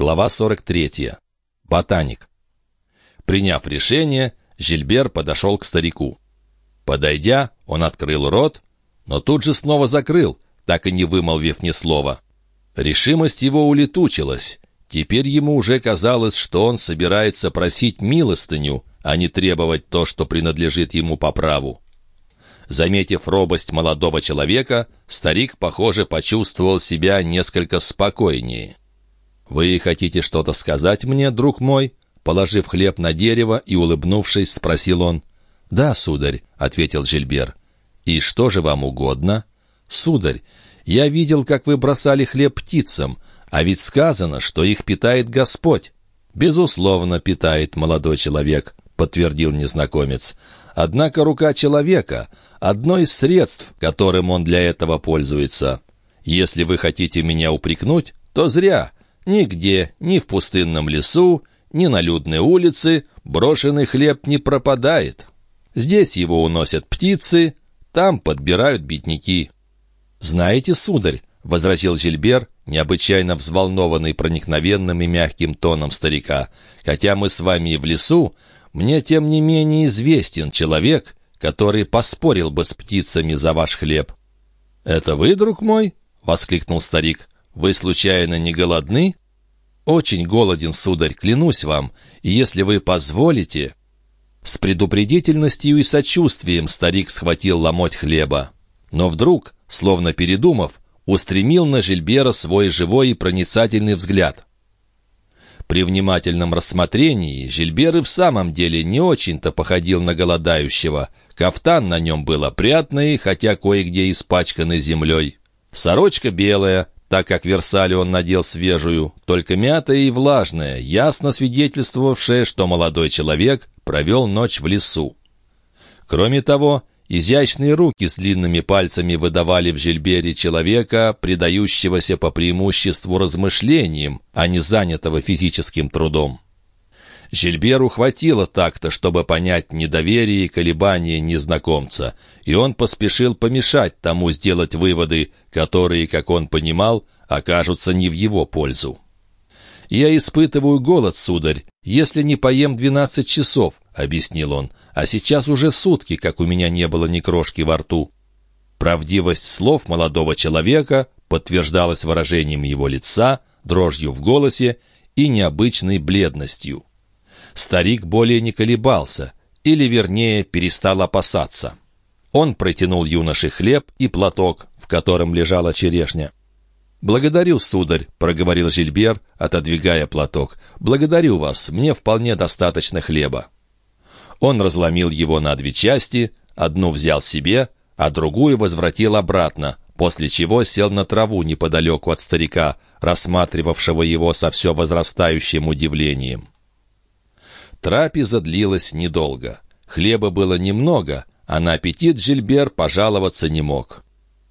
Глава 43. Ботаник. Приняв решение, Жильбер подошел к старику. Подойдя, он открыл рот, но тут же снова закрыл, так и не вымолвив ни слова. Решимость его улетучилась. Теперь ему уже казалось, что он собирается просить милостыню, а не требовать то, что принадлежит ему по праву. Заметив робость молодого человека, старик, похоже, почувствовал себя несколько спокойнее. «Вы хотите что-то сказать мне, друг мой?» Положив хлеб на дерево и улыбнувшись, спросил он. «Да, сударь», — ответил Жильбер. «И что же вам угодно?» «Сударь, я видел, как вы бросали хлеб птицам, а ведь сказано, что их питает Господь». «Безусловно, питает молодой человек», — подтвердил незнакомец. Однако рука человека — одно из средств, которым он для этого пользуется. Если вы хотите меня упрекнуть, то зря. Нигде, ни в пустынном лесу, ни на людной улице брошенный хлеб не пропадает. Здесь его уносят птицы, там подбирают бедняки. «Знаете, сударь», — возразил Жильбер, необычайно взволнованный проникновенным и мягким тоном старика, «хотя мы с вами и в лесу, мне тем не менее известен человек, который поспорил бы с птицами за ваш хлеб». «Это вы, друг мой?» — воскликнул старик. «Вы, случайно, не голодны?» «Очень голоден, сударь, клянусь вам, и если вы позволите...» С предупредительностью и сочувствием старик схватил ломоть хлеба. Но вдруг, словно передумав, устремил на Жильбера свой живой и проницательный взгляд. При внимательном рассмотрении Жильбер и в самом деле не очень-то походил на голодающего. Кафтан на нем был опрятный, хотя кое-где испачканный землей. Сорочка белая, так как Версале он надел свежую, только мятая и влажная, ясно свидетельствовавшая, что молодой человек провел ночь в лесу. Кроме того, Изящные руки с длинными пальцами выдавали в Жильбере человека, предающегося по преимуществу размышлениям, а не занятого физическим трудом. Жильберу хватило так-то, чтобы понять недоверие и колебания незнакомца, и он поспешил помешать тому сделать выводы, которые, как он понимал, окажутся не в его пользу. «Я испытываю голод, сударь, если не поем двенадцать часов», — объяснил он, «а сейчас уже сутки, как у меня не было ни крошки во рту». Правдивость слов молодого человека подтверждалась выражением его лица, дрожью в голосе и необычной бледностью. Старик более не колебался, или, вернее, перестал опасаться. Он протянул юноше хлеб и платок, в котором лежала черешня. «Благодарю, сударь», — проговорил Жильбер, отодвигая платок. «Благодарю вас, мне вполне достаточно хлеба». Он разломил его на две части, одну взял себе, а другую возвратил обратно, после чего сел на траву неподалеку от старика, рассматривавшего его со все возрастающим удивлением. Трапеза длилась недолго. Хлеба было немного, а на аппетит Жильбер пожаловаться не мог.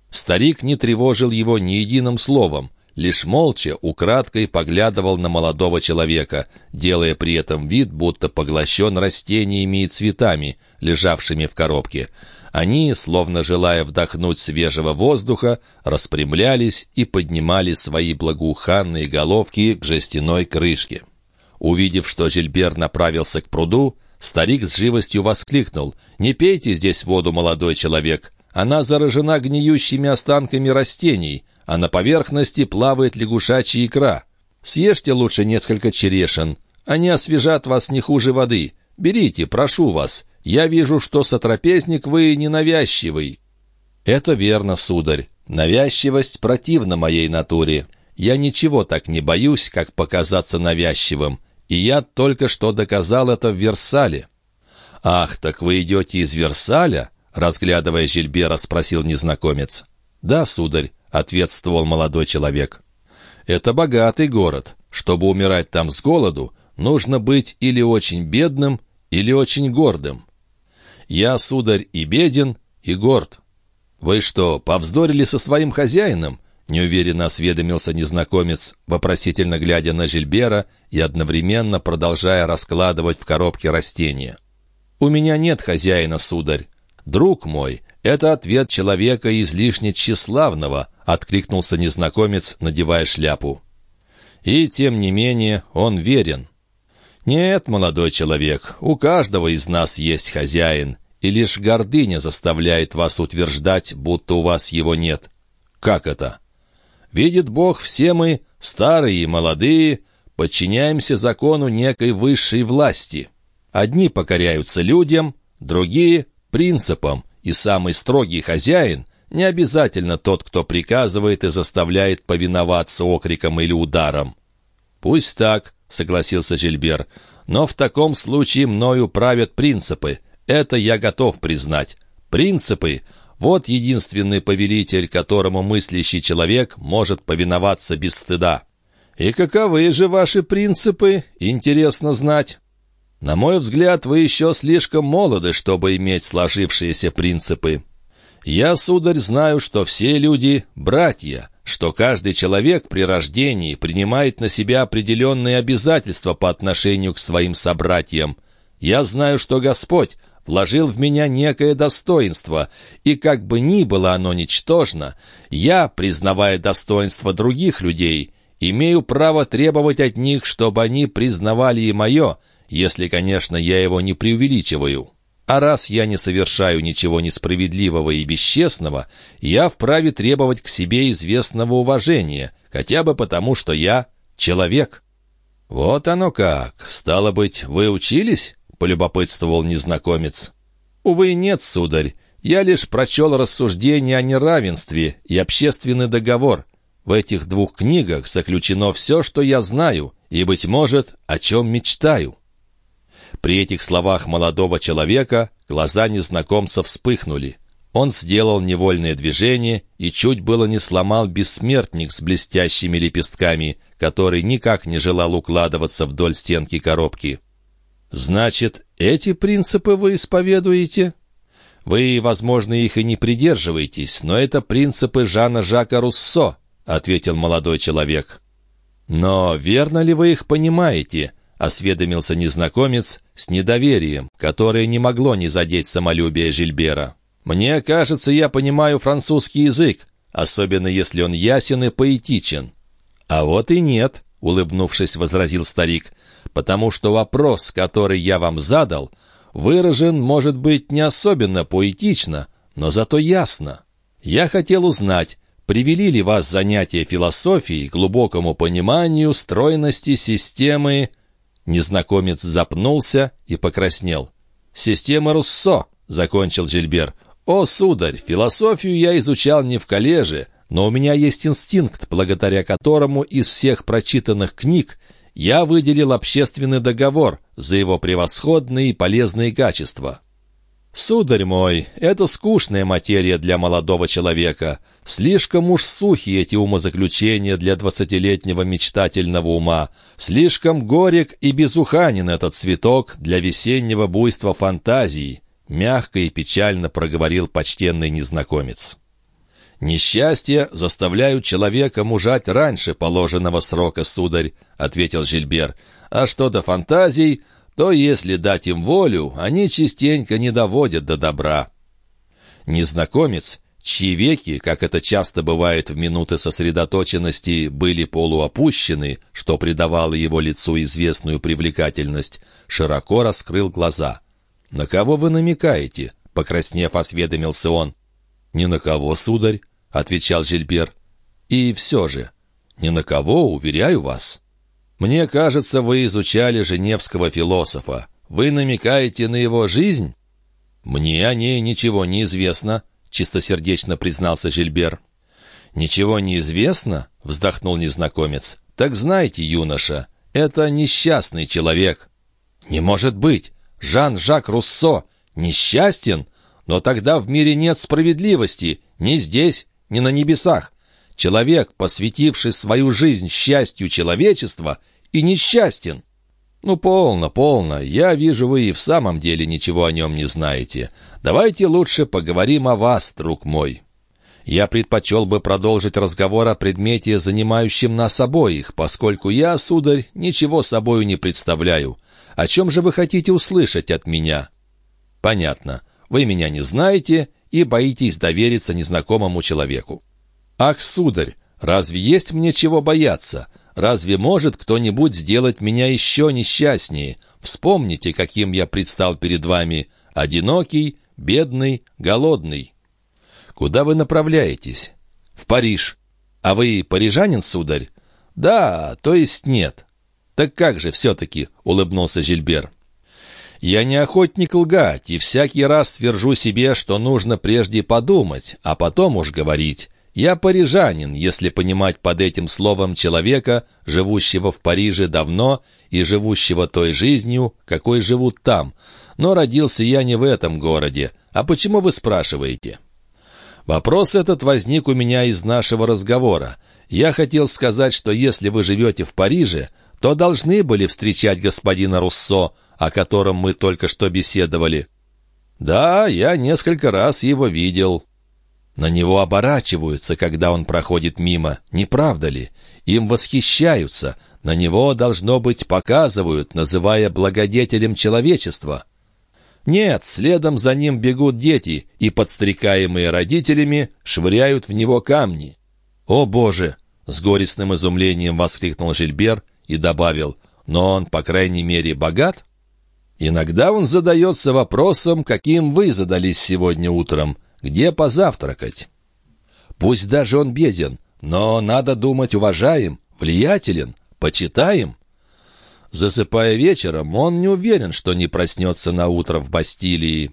Старик не тревожил его ни единым словом, лишь молча, украдкой поглядывал на молодого человека, делая при этом вид, будто поглощен растениями и цветами, лежавшими в коробке. Они, словно желая вдохнуть свежего воздуха, распрямлялись и поднимали свои благоуханные головки к жестяной крышке. Увидев, что Жильбер направился к пруду, старик с живостью воскликнул «Не пейте здесь воду, молодой человек!» Она заражена гниющими останками растений, а на поверхности плавает лягушачья икра. Съешьте лучше несколько черешин. Они освежат вас не хуже воды. Берите, прошу вас. Я вижу, что сотрапезник вы ненавязчивый». «Это верно, сударь. Навязчивость противна моей натуре. Я ничего так не боюсь, как показаться навязчивым. И я только что доказал это в Версале». «Ах, так вы идете из Версаля?» Разглядывая Жильбера, спросил незнакомец. «Да, сударь», — ответствовал молодой человек. «Это богатый город. Чтобы умирать там с голоду, нужно быть или очень бедным, или очень гордым. Я, сударь, и беден, и горд. Вы что, повздорили со своим хозяином?» Неуверенно осведомился незнакомец, вопросительно глядя на Жильбера и одновременно продолжая раскладывать в коробке растения. «У меня нет хозяина, сударь. «Друг мой, это ответ человека излишне тщеславного», — откликнулся незнакомец, надевая шляпу. И, тем не менее, он верен. Нет, молодой человек, у каждого из нас есть хозяин, и лишь гордыня заставляет вас утверждать, будто у вас его нет. Как это? Видит Бог, все мы, старые и молодые, подчиняемся закону некой высшей власти. Одни покоряются людям, другие — принципам, и самый строгий хозяин не обязательно тот, кто приказывает и заставляет повиноваться окриком или ударом. «Пусть так», — согласился Жильбер, — «но в таком случае мною правят принципы. Это я готов признать. Принципы — вот единственный повелитель, которому мыслящий человек может повиноваться без стыда». «И каковы же ваши принципы, интересно знать?» «На мой взгляд, вы еще слишком молоды, чтобы иметь сложившиеся принципы. Я, сударь, знаю, что все люди — братья, что каждый человек при рождении принимает на себя определенные обязательства по отношению к своим собратьям. Я знаю, что Господь вложил в меня некое достоинство, и как бы ни было оно ничтожно, я, признавая достоинство других людей, имею право требовать от них, чтобы они признавали и мое, если, конечно, я его не преувеличиваю». А раз я не совершаю ничего несправедливого и бесчестного, я вправе требовать к себе известного уважения, хотя бы потому, что я человек». «Вот оно как! Стало быть, вы учились?» — полюбопытствовал незнакомец. «Увы, нет, сударь. Я лишь прочел рассуждения о неравенстве и общественный договор. В этих двух книгах заключено все, что я знаю, и, быть может, о чем мечтаю». При этих словах молодого человека глаза незнакомца вспыхнули. Он сделал невольное движение и чуть было не сломал бессмертник с блестящими лепестками, который никак не желал укладываться вдоль стенки коробки. «Значит, эти принципы вы исповедуете?» «Вы, возможно, их и не придерживаетесь, но это принципы Жана Жака Руссо», — ответил молодой человек. «Но верно ли вы их понимаете?» — осведомился незнакомец с недоверием, которое не могло не задеть самолюбие Жильбера. «Мне кажется, я понимаю французский язык, особенно если он ясен и поэтичен». «А вот и нет», — улыбнувшись, возразил старик, «потому что вопрос, который я вам задал, выражен, может быть, не особенно поэтично, но зато ясно. Я хотел узнать, привели ли вас занятия философией к глубокому пониманию стройности системы Незнакомец запнулся и покраснел. «Система Руссо», — закончил Жильбер. «О, сударь, философию я изучал не в коллеже, но у меня есть инстинкт, благодаря которому из всех прочитанных книг я выделил общественный договор за его превосходные и полезные качества. «Сударь мой, это скучная материя для молодого человека. Слишком уж сухи эти умозаключения для двадцатилетнего мечтательного ума. Слишком горек и безуханен этот цветок для весеннего буйства фантазии», — мягко и печально проговорил почтенный незнакомец. «Несчастья заставляют человека мужать раньше положенного срока, сударь», — ответил Жильбер. «А что до фантазий, то если дать им волю, они частенько не доводят до добра. Незнакомец, чьи веки, как это часто бывает в минуты сосредоточенности, были полуопущены, что придавало его лицу известную привлекательность, широко раскрыл глаза. «На кого вы намекаете?» — покраснев, осведомился он. «Ни на кого, сударь», — отвечал Жильбер. «И все же, ни на кого, уверяю вас». «Мне кажется, вы изучали женевского философа. Вы намекаете на его жизнь?» «Мне о ней ничего не известно», — чистосердечно признался Жильбер. «Ничего не известно?» — вздохнул незнакомец. «Так знаете, юноша, это несчастный человек». «Не может быть! Жан-Жак Руссо несчастен? Но тогда в мире нет справедливости, ни здесь, ни на небесах. Человек, посвятивший свою жизнь счастью человечества, и несчастен. «Ну, полно, полно. Я вижу, вы и в самом деле ничего о нем не знаете. Давайте лучше поговорим о вас, друг мой». Я предпочел бы продолжить разговор о предмете, занимающем нас обоих, поскольку я, сударь, ничего собою не представляю. О чем же вы хотите услышать от меня? Понятно. Вы меня не знаете и боитесь довериться незнакомому человеку. Ах, сударь, разве есть мне чего бояться? Разве может кто-нибудь сделать меня еще несчастнее? Вспомните, каким я предстал перед вами. Одинокий, бедный, голодный. Куда вы направляетесь? В Париж. А вы парижанин, сударь? Да, то есть нет. Так как же все-таки, улыбнулся Жильбер. Я не охотник лгать, и всякий раз твержу себе, что нужно прежде подумать, а потом уж говорить. Я парижанин, если понимать под этим словом человека, живущего в Париже давно и живущего той жизнью, какой живут там. Но родился я не в этом городе. А почему вы спрашиваете? Вопрос этот возник у меня из нашего разговора. Я хотел сказать, что если вы живете в Париже, то должны были встречать господина Руссо, о котором мы только что беседовали. Да, я несколько раз его видел. На него оборачиваются, когда он проходит мимо, не правда ли? Им восхищаются, на него, должно быть, показывают, называя благодетелем человечества. Нет, следом за ним бегут дети, и, подстрекаемые родителями, швыряют в него камни. «О, Боже!» — с горестным изумлением воскликнул Жильбер и добавил, «Но он, по крайней мере, богат?» Иногда он задается вопросом, каким вы задались сегодня утром — где позавтракать? Пусть даже он беден, но, надо думать, уважаем, влиятелен, почитаем. Засыпая вечером, он не уверен, что не проснется на утро в Бастилии.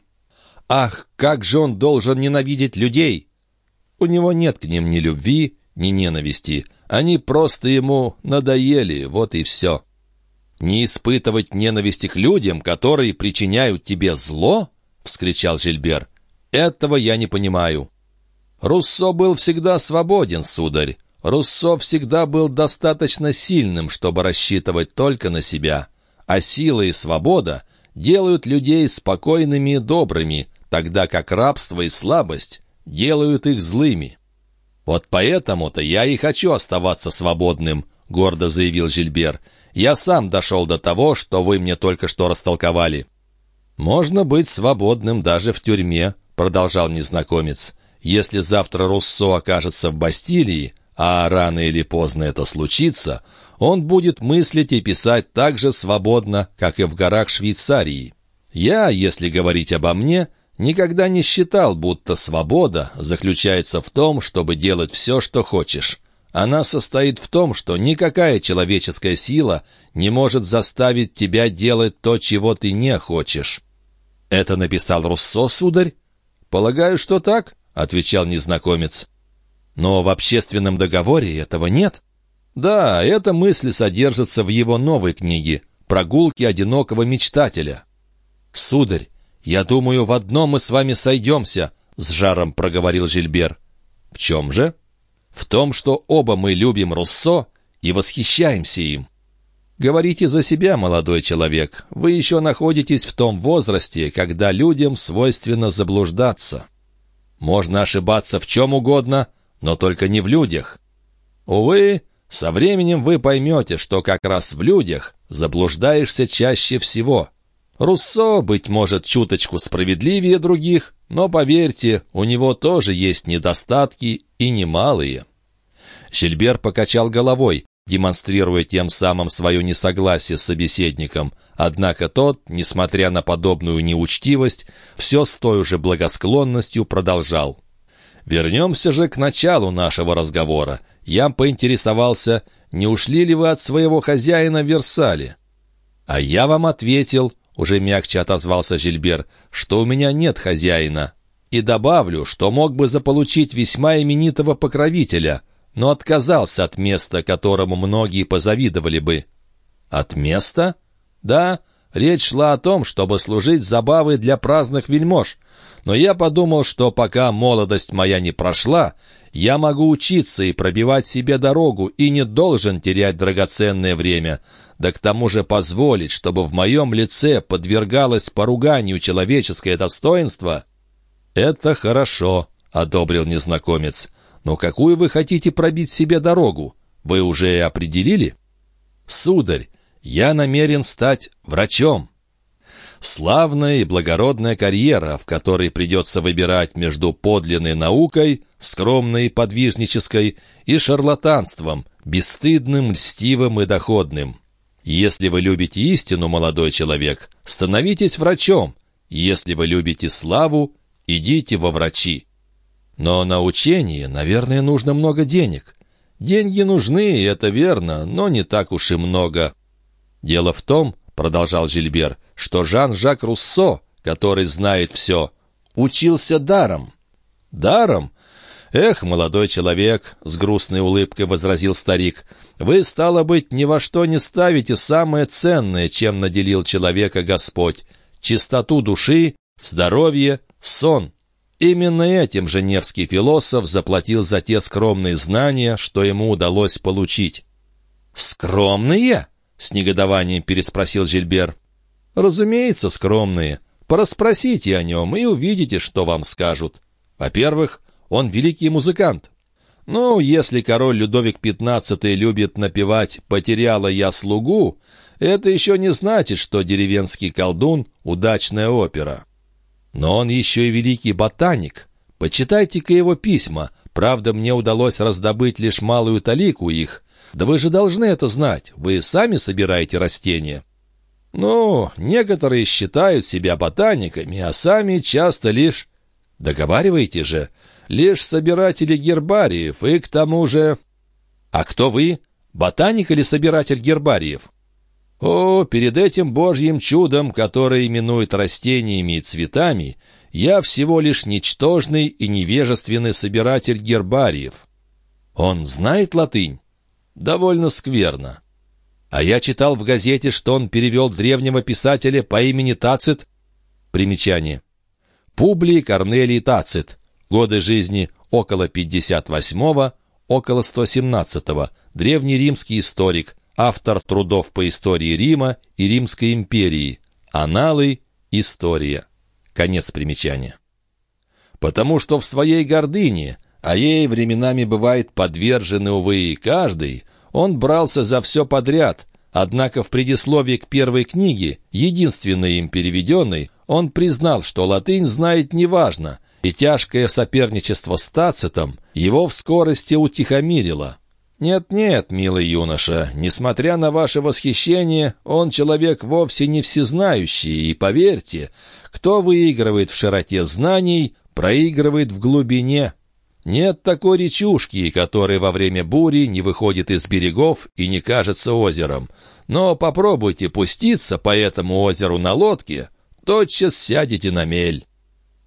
Ах, как же он должен ненавидеть людей! У него нет к ним ни любви, ни ненависти. Они просто ему надоели, вот и все. «Не испытывать ненависти к людям, которые причиняют тебе зло?» — вскричал Жильбер. Этого я не понимаю. Руссо был всегда свободен, сударь. Руссо всегда был достаточно сильным, чтобы рассчитывать только на себя. А сила и свобода делают людей спокойными и добрыми, тогда как рабство и слабость делают их злыми. «Вот поэтому-то я и хочу оставаться свободным», — гордо заявил Жильбер. «Я сам дошел до того, что вы мне только что растолковали». «Можно быть свободным даже в тюрьме», продолжал незнакомец, «если завтра Руссо окажется в Бастилии, а рано или поздно это случится, он будет мыслить и писать так же свободно, как и в горах Швейцарии. Я, если говорить обо мне, никогда не считал, будто свобода заключается в том, чтобы делать все, что хочешь. Она состоит в том, что никакая человеческая сила не может заставить тебя делать то, чего ты не хочешь. Это написал Руссо, сударь? «Полагаю, что так», — отвечал незнакомец. «Но в общественном договоре этого нет». «Да, эта мысль содержится в его новой книге «Прогулки одинокого мечтателя». «Сударь, я думаю, в одном мы с вами сойдемся», — с жаром проговорил Жильбер. «В чем же?» «В том, что оба мы любим Руссо и восхищаемся им». Говорите за себя, молодой человек. Вы еще находитесь в том возрасте, когда людям свойственно заблуждаться. Можно ошибаться в чем угодно, но только не в людях. Увы, со временем вы поймете, что как раз в людях заблуждаешься чаще всего. Руссо, быть может, чуточку справедливее других, но, поверьте, у него тоже есть недостатки и немалые. Щельбер покачал головой демонстрируя тем самым свое несогласие с собеседником. Однако тот, несмотря на подобную неучтивость, все с той же благосклонностью продолжал. «Вернемся же к началу нашего разговора. Я поинтересовался, не ушли ли вы от своего хозяина в Версале?» «А я вам ответил», — уже мягче отозвался Жильбер, «что у меня нет хозяина. И добавлю, что мог бы заполучить весьма именитого покровителя — но отказался от места, которому многие позавидовали бы. От места? Да, речь шла о том, чтобы служить забавой для праздных вельмож. Но я подумал, что пока молодость моя не прошла, я могу учиться и пробивать себе дорогу, и не должен терять драгоценное время. Да к тому же позволить, чтобы в моем лице подвергалось поруганию человеческое достоинство — «Это хорошо», — одобрил незнакомец. Но какую вы хотите пробить себе дорогу? Вы уже определили? Сударь, я намерен стать врачом. Славная и благородная карьера, в которой придется выбирать между подлинной наукой, скромной и подвижнической, и шарлатанством, бесстыдным, льстивым и доходным. Если вы любите истину, молодой человек, становитесь врачом. Если вы любите славу, идите во врачи. Но на учение, наверное, нужно много денег. Деньги нужны, это верно, но не так уж и много. Дело в том, продолжал Жильбер, что Жан-Жак Руссо, который знает все, учился даром. Даром? «Эх, молодой человек», — с грустной улыбкой возразил старик, «вы, стало быть, ни во что не ставите самое ценное, чем наделил человека Господь — чистоту души, здоровье, сон». Именно этим же Невский философ заплатил за те скромные знания, что ему удалось получить. «Скромные?» — с негодованием переспросил Жильбер. «Разумеется, скромные. Пораспросите о нем и увидите, что вам скажут. Во-первых, он великий музыкант. Ну, если король Людовик XV любит напевать «Потеряла я слугу», это еще не значит, что деревенский колдун — удачная опера. Но он еще и великий ботаник. Почитайте-ка его письма. Правда, мне удалось раздобыть лишь малую талику их. Да вы же должны это знать. Вы сами собираете растения. Ну, некоторые считают себя ботаниками, а сами часто лишь... Договариваете же, лишь собиратели гербариев, и к тому же... А кто вы? Ботаник или собиратель гербариев? О, перед этим божьим чудом, которое именует растениями и цветами, я всего лишь ничтожный и невежественный собиратель гербариев. Он знает латынь? Довольно скверно. А я читал в газете, что он перевел древнего писателя по имени Тацит. Примечание. Публий Корнелий Тацит. Годы жизни около 58-го, около 117-го. Древний римский историк, автор трудов по истории Рима и Римской империи. Аналы, история. Конец примечания. Потому что в своей гордыне, а ей временами бывает подвержены, увы, и каждый, он брался за все подряд, однако в предисловии к первой книге, единственной им переведенной, он признал, что латынь знает неважно, и тяжкое соперничество с Тацитом его в скорости утихомирило. «Нет-нет, милый юноша, несмотря на ваше восхищение, он человек вовсе не всезнающий, и поверьте, кто выигрывает в широте знаний, проигрывает в глубине». Нет такой речушки, которая во время бури не выходит из берегов и не кажется озером. Но попробуйте пуститься по этому озеру на лодке, тотчас сядете на мель.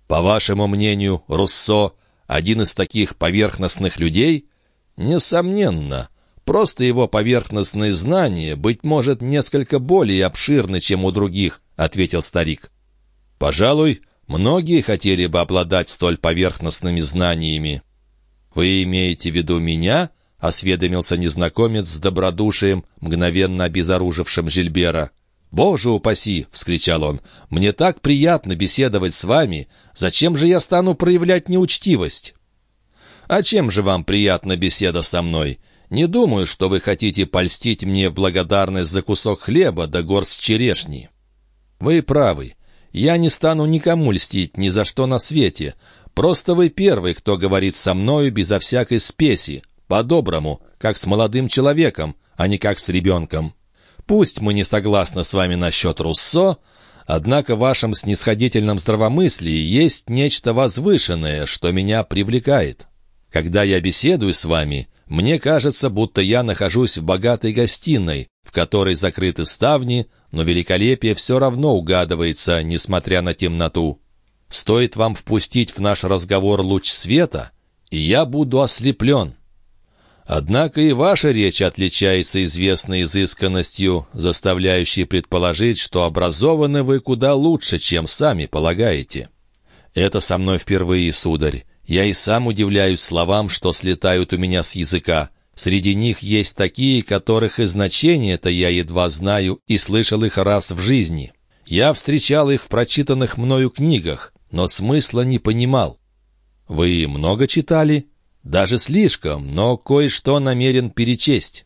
По вашему мнению, Руссо — один из таких поверхностных людей? Несомненно. Просто его поверхностные знания, быть может, несколько более обширны, чем у других, — ответил старик. Пожалуй, многие хотели бы обладать столь поверхностными знаниями. «Вы имеете в виду меня?» — осведомился незнакомец с добродушием, мгновенно обезоружившим Жильбера. «Боже упаси!» — вскричал он. «Мне так приятно беседовать с вами. Зачем же я стану проявлять неучтивость?» «А чем же вам приятна беседа со мной? Не думаю, что вы хотите польстить мне в благодарность за кусок хлеба да горсть черешни». «Вы правы. Я не стану никому льстить ни за что на свете. Просто вы первый, кто говорит со мною безо всякой спеси, по-доброму, как с молодым человеком, а не как с ребенком». Пусть мы не согласны с вами насчет Руссо, однако в вашем снисходительном здравомыслии есть нечто возвышенное, что меня привлекает. Когда я беседую с вами, мне кажется, будто я нахожусь в богатой гостиной, в которой закрыты ставни, но великолепие все равно угадывается, несмотря на темноту. Стоит вам впустить в наш разговор луч света, и я буду ослеплен. Однако и ваша речь отличается известной изысканностью, заставляющей предположить, что образованы вы куда лучше, чем сами полагаете. Это со мной впервые, сударь. Я и сам удивляюсь словам, что слетают у меня с языка. Среди них есть такие, которых и значение-то я едва знаю и слышал их раз в жизни. Я встречал их в прочитанных мною книгах, но смысла не понимал. Вы много читали? Даже слишком, но кое-что намерен перечесть».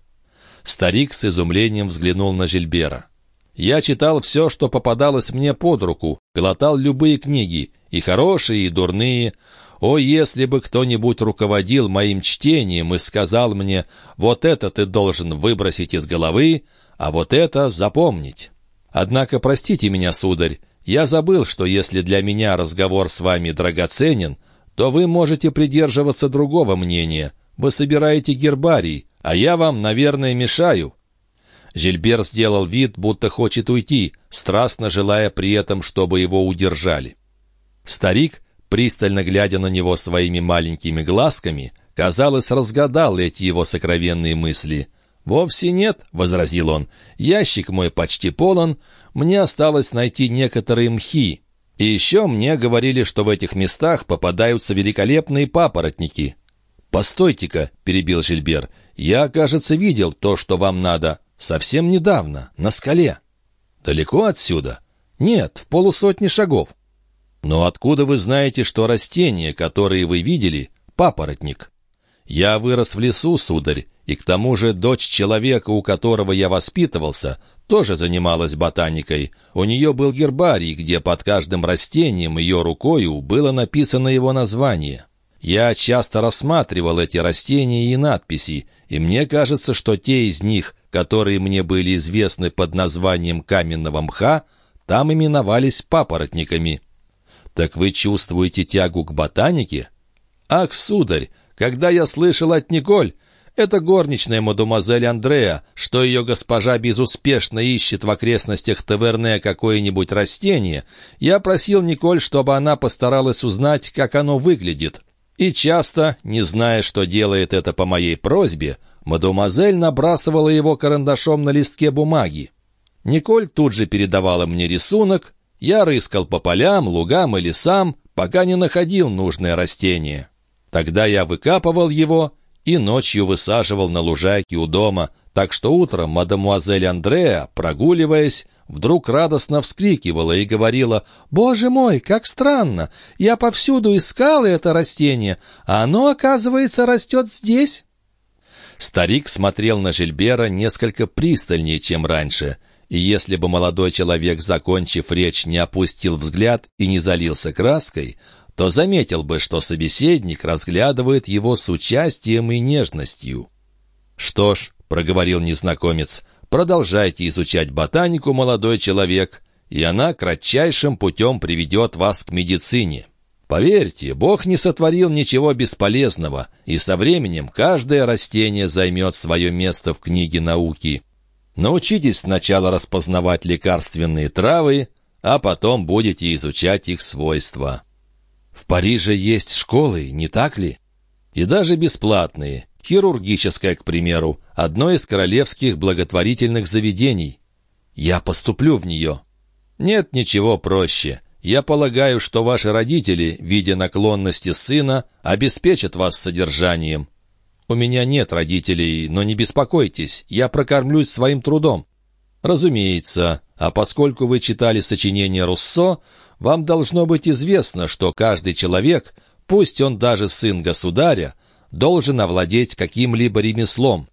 Старик с изумлением взглянул на Жильбера. «Я читал все, что попадалось мне под руку, глотал любые книги, и хорошие, и дурные. О, если бы кто-нибудь руководил моим чтением и сказал мне, вот это ты должен выбросить из головы, а вот это запомнить. Однако простите меня, сударь, я забыл, что если для меня разговор с вами драгоценен, то вы можете придерживаться другого мнения. Вы собираете гербарий, а я вам, наверное, мешаю». Жильбер сделал вид, будто хочет уйти, страстно желая при этом, чтобы его удержали. Старик пристально глядя на него своими маленькими глазками, казалось, разгадал эти его сокровенные мысли. «Вовсе нет», — возразил он, — «ящик мой почти полон, мне осталось найти некоторые мхи. И еще мне говорили, что в этих местах попадаются великолепные папоротники». «Постойте-ка», — перебил Жильбер, — «я, кажется, видел то, что вам надо, совсем недавно, на скале». «Далеко отсюда?» «Нет, в полусотни шагов». «Но откуда вы знаете, что растения, которые вы видели, — папоротник?» «Я вырос в лесу, сударь, и к тому же дочь человека, у которого я воспитывался, тоже занималась ботаникой. У нее был гербарий, где под каждым растением ее рукою было написано его название. Я часто рассматривал эти растения и надписи, и мне кажется, что те из них, которые мне были известны под названием каменного мха, там именовались папоротниками». «Так вы чувствуете тягу к ботанике?» «Ах, сударь, когда я слышал от Николь, это горничная мадемуазель Андреа, что ее госпожа безуспешно ищет в окрестностях Таверне какое-нибудь растение, я просил Николь, чтобы она постаралась узнать, как оно выглядит. И часто, не зная, что делает это по моей просьбе, мадемуазель набрасывала его карандашом на листке бумаги. Николь тут же передавала мне рисунок, я рыскал по полям, лугам и лесам, пока не находил нужное растение. Тогда я выкапывал его и ночью высаживал на лужайке у дома, так что утром мадемуазель Андреа, прогуливаясь, вдруг радостно вскрикивала и говорила «Боже мой, как странно! Я повсюду искала это растение, а оно, оказывается, растет здесь!» Старик смотрел на Жильбера несколько пристальнее, чем раньше — и если бы молодой человек, закончив речь, не опустил взгляд и не залился краской, то заметил бы, что собеседник разглядывает его с участием и нежностью. «Что ж», — проговорил незнакомец, — «продолжайте изучать ботанику, молодой человек, и она кратчайшим путем приведет вас к медицине». Поверьте, Бог не сотворил ничего бесполезного, и со временем каждое растение займет свое место в книге науки. Научитесь сначала распознавать лекарственные травы, а потом будете изучать их свойства. В Париже есть школы, не так ли? И даже бесплатные. Хирургическая, к примеру, одно из королевских благотворительных заведений. Я поступлю в нее. Нет ничего проще. Я полагаю, что ваши родители, видя наклонности сына, обеспечат вас содержанием. У меня нет родителей, но не беспокойтесь, я прокормлюсь своим трудом». «Разумеется, а поскольку вы читали сочинение Руссо, вам должно быть известно, что каждый человек, пусть он даже сын государя, должен овладеть каким-либо ремеслом.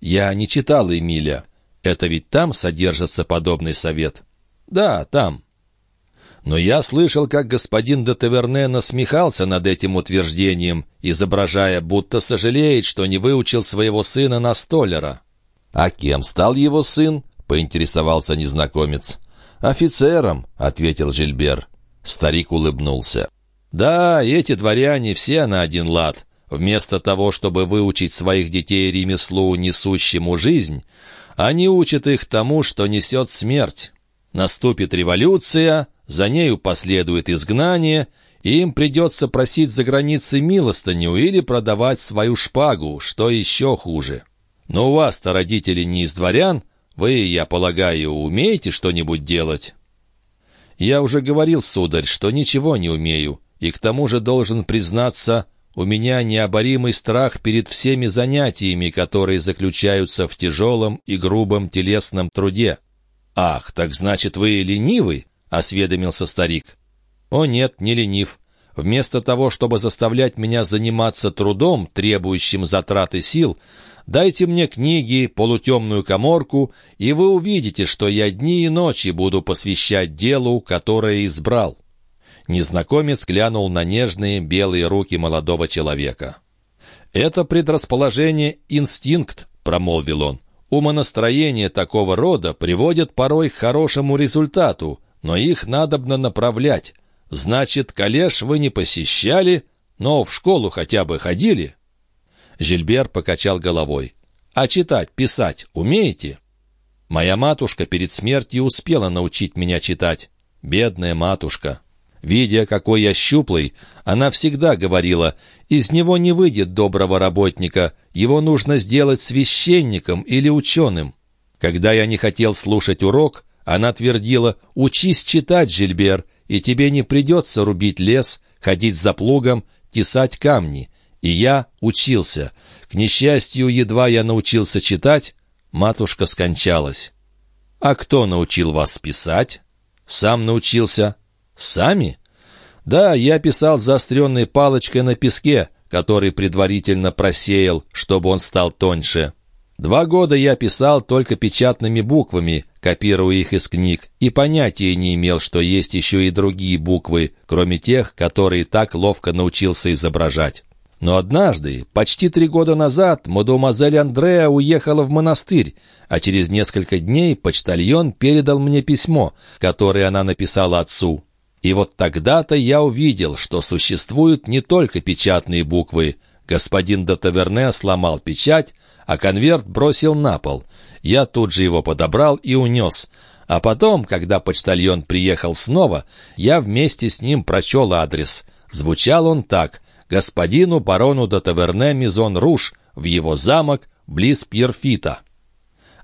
Я не читал Эмиля. Это ведь там содержится подобный совет? Да, там. Но я слышал, как господин де Таверне насмехался над этим утверждением, изображая, будто сожалеет, что не выучил своего сына на столера. «А кем стал его сын?» — поинтересовался незнакомец. «Офицером», — ответил Жильбер. Старик улыбнулся. «Да, эти дворяне все на один лад. Вместо того, чтобы выучить своих детей ремеслу, несущему жизнь, они учат их тому, что несет смерть. Наступит революция, за нею последует изгнание, и им придется просить за границей милостыню или продавать свою шпагу, что еще хуже. Но у вас-то родители не из дворян, вы, я полагаю, умеете что-нибудь делать?» «Я уже говорил, сударь, что ничего не умею, и к тому же должен признаться, у меня необоримый страх перед всеми занятиями, которые заключаются в тяжелом и грубом телесном труде». «Ах, так значит, вы ленивый?» — осведомился старик. «О нет, не ленив. Вместо того, чтобы заставлять меня заниматься трудом, требующим затраты сил, дайте мне книги, полутемную коморку, и вы увидите, что я дни и ночи буду посвящать делу, которое избрал». Незнакомец глянул на нежные белые руки молодого человека. «Это предрасположение — инстинкт», — промолвил он. «Умонастроение такого рода приводит порой к хорошему результату, но их надобно направлять. Значит, коллеж вы не посещали, но в школу хотя бы ходили?» Жильбер покачал головой. «А читать, писать умеете?» «Моя матушка перед смертью успела научить меня читать. Бедная матушка!» Видя, какой я щуплый, она всегда говорила, из него не выйдет доброго работника, его нужно сделать священником или ученым. Когда я не хотел слушать урок, она твердила, учись читать, Жильбер, и тебе не придется рубить лес, ходить за плугом, тесать камни. И я учился. К несчастью, едва я научился читать, матушка скончалась. А кто научил вас писать? Сам научился. «Сами?» «Да, я писал заостренной палочкой на песке, который предварительно просеял, чтобы он стал тоньше. Два года я писал только печатными буквами, копируя их из книг, и понятия не имел, что есть еще и другие буквы, кроме тех, которые так ловко научился изображать. Но однажды, почти три года назад, мадемуазель Андреа уехала в монастырь, а через несколько дней почтальон передал мне письмо, которое она написала отцу. И вот тогда-то я увидел, что существуют не только печатные буквы. Господин де Таверне сломал печать, а конверт бросил на пол. Я тут же его подобрал и унес. А потом, когда почтальон приехал снова, я вместе с ним прочел адрес. Звучал он так «Господину барону де Таверне Мизон Руш в его замок близ Пьерфита».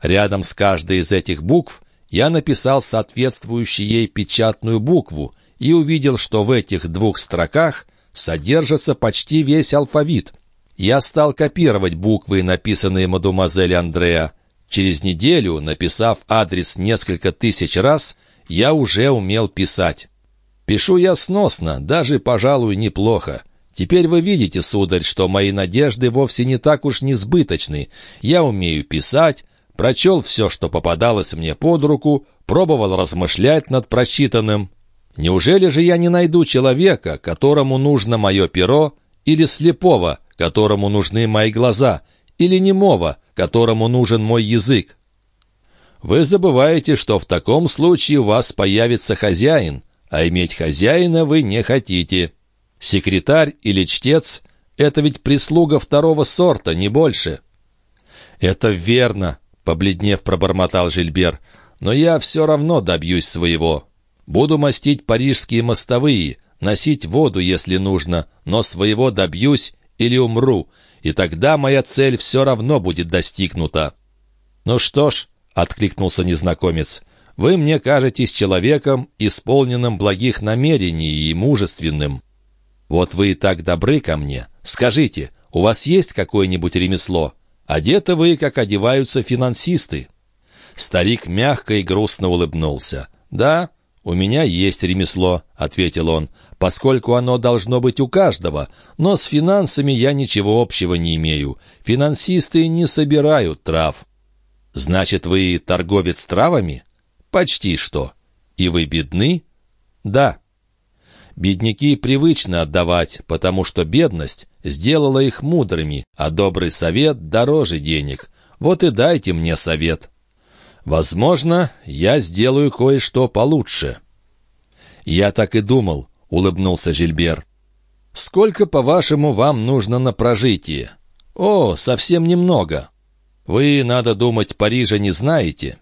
Рядом с каждой из этих букв я написал соответствующую ей печатную букву, и увидел, что в этих двух строках содержится почти весь алфавит. Я стал копировать буквы, написанные мадемуазель Андреа. Через неделю, написав адрес несколько тысяч раз, я уже умел писать. Пишу я сносно, даже, пожалуй, неплохо. Теперь вы видите, сударь, что мои надежды вовсе не так уж несбыточны. Я умею писать, прочел все, что попадалось мне под руку, пробовал размышлять над прочитанным. Неужели же я не найду человека, которому нужно мое перо, или слепого, которому нужны мои глаза, или немого, которому нужен мой язык? Вы забываете, что в таком случае у вас появится хозяин, а иметь хозяина вы не хотите. Секретарь или чтец — это ведь прислуга второго сорта, не больше. «Это верно», — побледнев пробормотал Жильбер, «но я все равно добьюсь своего». Буду мастить парижские мостовые, носить воду, если нужно, но своего добьюсь или умру, и тогда моя цель все равно будет достигнута». «Ну что ж», — откликнулся незнакомец, — «вы мне кажетесь человеком, исполненным благих намерений и мужественным. Вот вы и так добры ко мне. Скажите, у вас есть какое-нибудь ремесло? Одеты вы, как одеваются финансисты». Старик мягко и грустно улыбнулся. «Да, «У меня есть ремесло», — ответил он, «поскольку оно должно быть у каждого, но с финансами я ничего общего не имею. Финансисты не собирают трав». «Значит, вы торговец травами?» «Почти что». «И вы бедны?» «Да». Бедняки привычно отдавать, потому что бедность сделала их мудрыми, а добрый совет дороже денег. Вот и дайте мне совет. Возможно, я сделаю кое-что получше». «Я так и думал», — улыбнулся Жильбер. «Сколько, по-вашему, вам нужно на прожитие?» «О, совсем немного. Вы, надо думать, Парижа не знаете.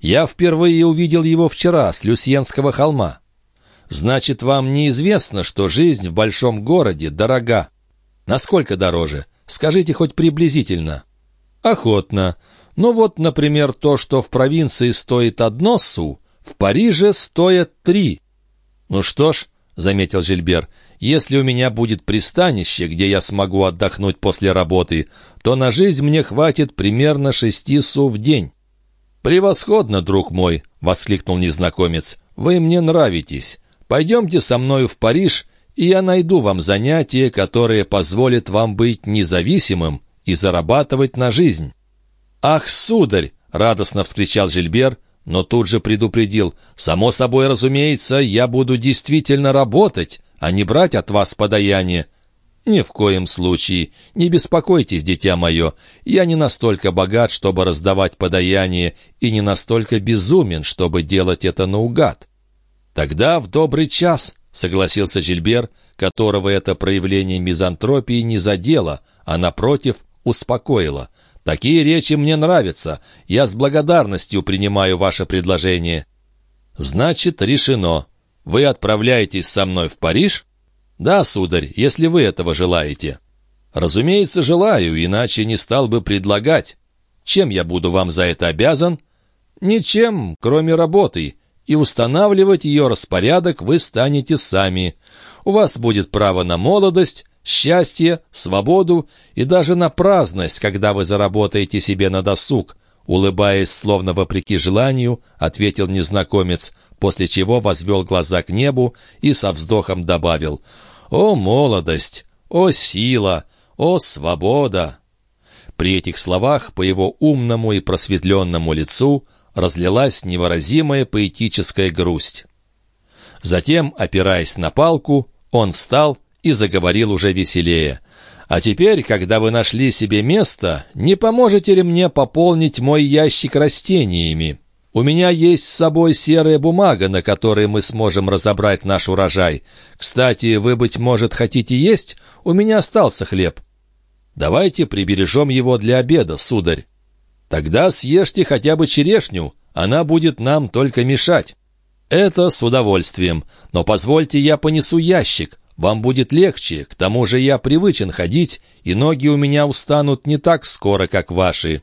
Я впервые увидел его вчера с Люсьенского холма. Значит, вам неизвестно, что жизнь в большом городе дорога. Насколько дороже? Скажите хоть приблизительно». «Охотно. Ну вот, например, то, что в провинции стоит одно су, в Париже стоит три. Ну что ж, — заметил Жильбер, — если у меня будет пристанище, где я смогу отдохнуть после работы, то на жизнь мне хватит примерно шести су в день. «Превосходно, друг мой!» — воскликнул незнакомец. «Вы мне нравитесь. Пойдемте со мною в Париж, и я найду вам занятие, которое позволит вам быть независимым и зарабатывать на жизнь». «Ах, сударь!» — радостно вскричал Жильбер, но тут же предупредил, «Само собой разумеется, я буду действительно работать, а не брать от вас подаяние». «Ни в коем случае. Не беспокойтесь, дитя мое. Я не настолько богат, чтобы раздавать подаяние, и не настолько безумен, чтобы делать это наугад». «Тогда в добрый час», — согласился Жильбер, которого это проявление мизантропии не задело, а, напротив, успокоило. «Такие речи мне нравятся. Я с благодарностью принимаю ваше предложение». «Значит, решено. Вы отправляетесь со мной в Париж?» «Да, сударь, если вы этого желаете». «Разумеется, желаю, иначе не стал бы предлагать. Чем я буду вам за это обязан?» «Ничем, кроме работы, и устанавливать ее распорядок вы станете сами. У вас будет право на молодость, счастье, свободу и даже на праздность, когда вы заработаете себе на досуг». Улыбаясь, словно вопреки желанию, ответил незнакомец, после чего возвел глаза к небу и со вздохом добавил «О, молодость! О, сила! О, свобода!» При этих словах по его умному и просветленному лицу разлилась невыразимая поэтическая грусть. Затем, опираясь на палку, он встал и заговорил уже веселее. «А теперь, когда вы нашли себе место, не поможете ли мне пополнить мой ящик растениями? У меня есть с собой серая бумага, на которой мы сможем разобрать наш урожай. Кстати, вы, быть может, хотите есть? У меня остался хлеб. Давайте прибережем его для обеда, сударь. Тогда съешьте хотя бы черешню, она будет нам только мешать. Это с удовольствием, но позвольте я понесу ящик. Вам будет легче, к тому же я привычен ходить, и ноги у меня устанут не так скоро, как ваши.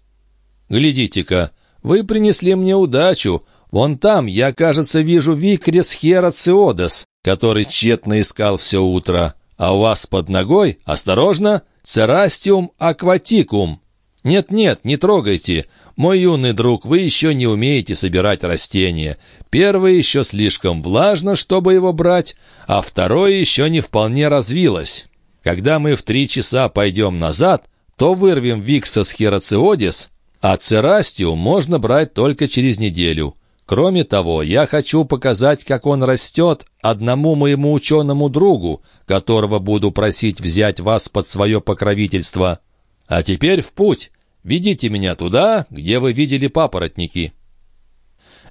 Глядите-ка, вы принесли мне удачу. Вон там я, кажется, вижу Викрис Хероциодос, который тщетно искал все утро. А у вас под ногой, осторожно, Церастиум акватикум. «Нет-нет, не трогайте. Мой юный друг, вы еще не умеете собирать растения. Первое еще слишком влажно, чтобы его брать, а второе еще не вполне развилось. Когда мы в три часа пойдем назад, то вырвем Виксос хероциодис, а церастию можно брать только через неделю. Кроме того, я хочу показать, как он растет одному моему ученому другу, которого буду просить взять вас под свое покровительство. А теперь в путь. Ведите меня туда, где вы видели папоротники».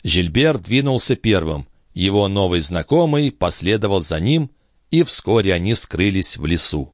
Жильбер двинулся первым. Его новый знакомый последовал за ним, и вскоре они скрылись в лесу.